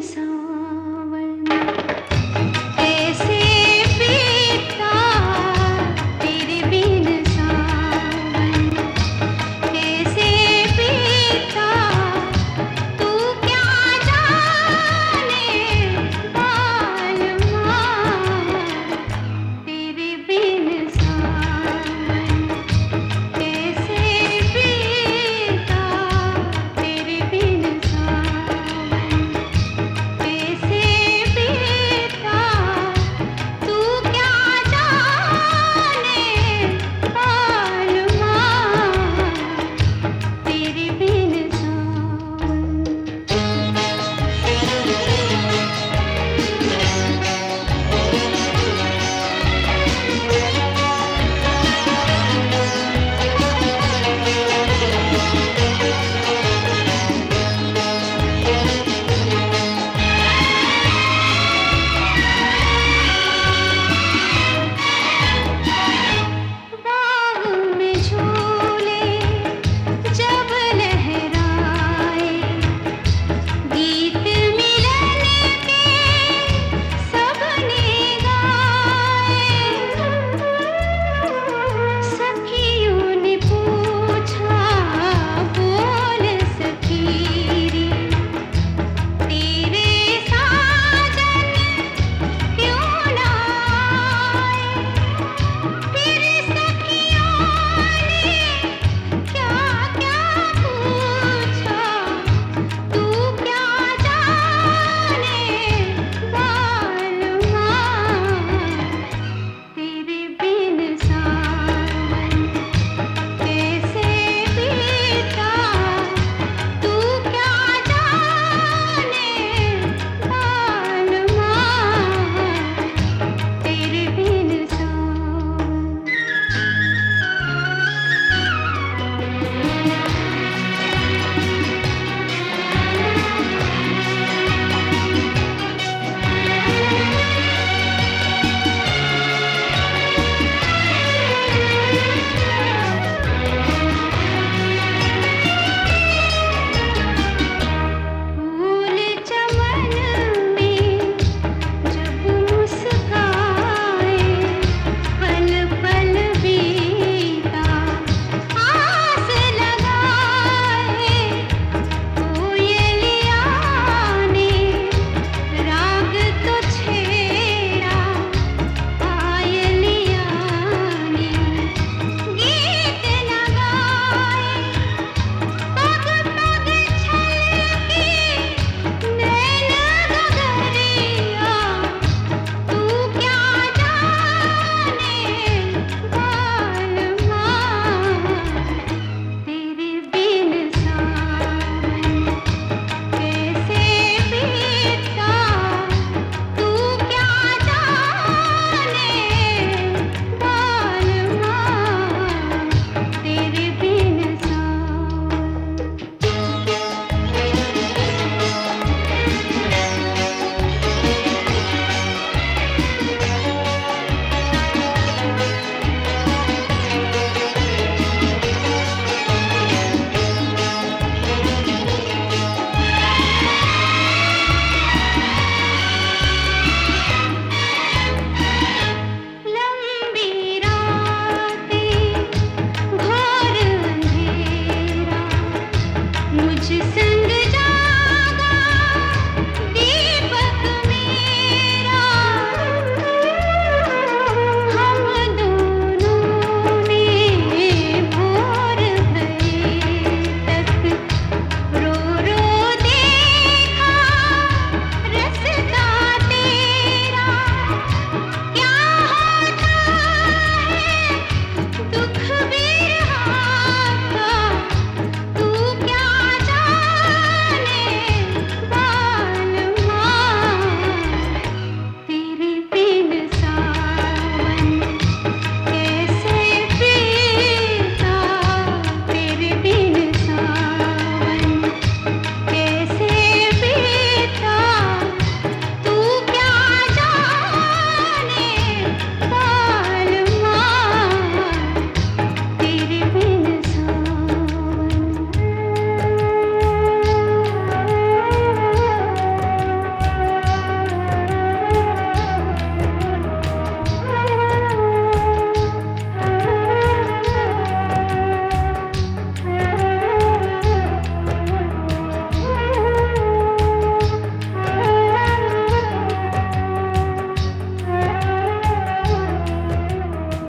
So.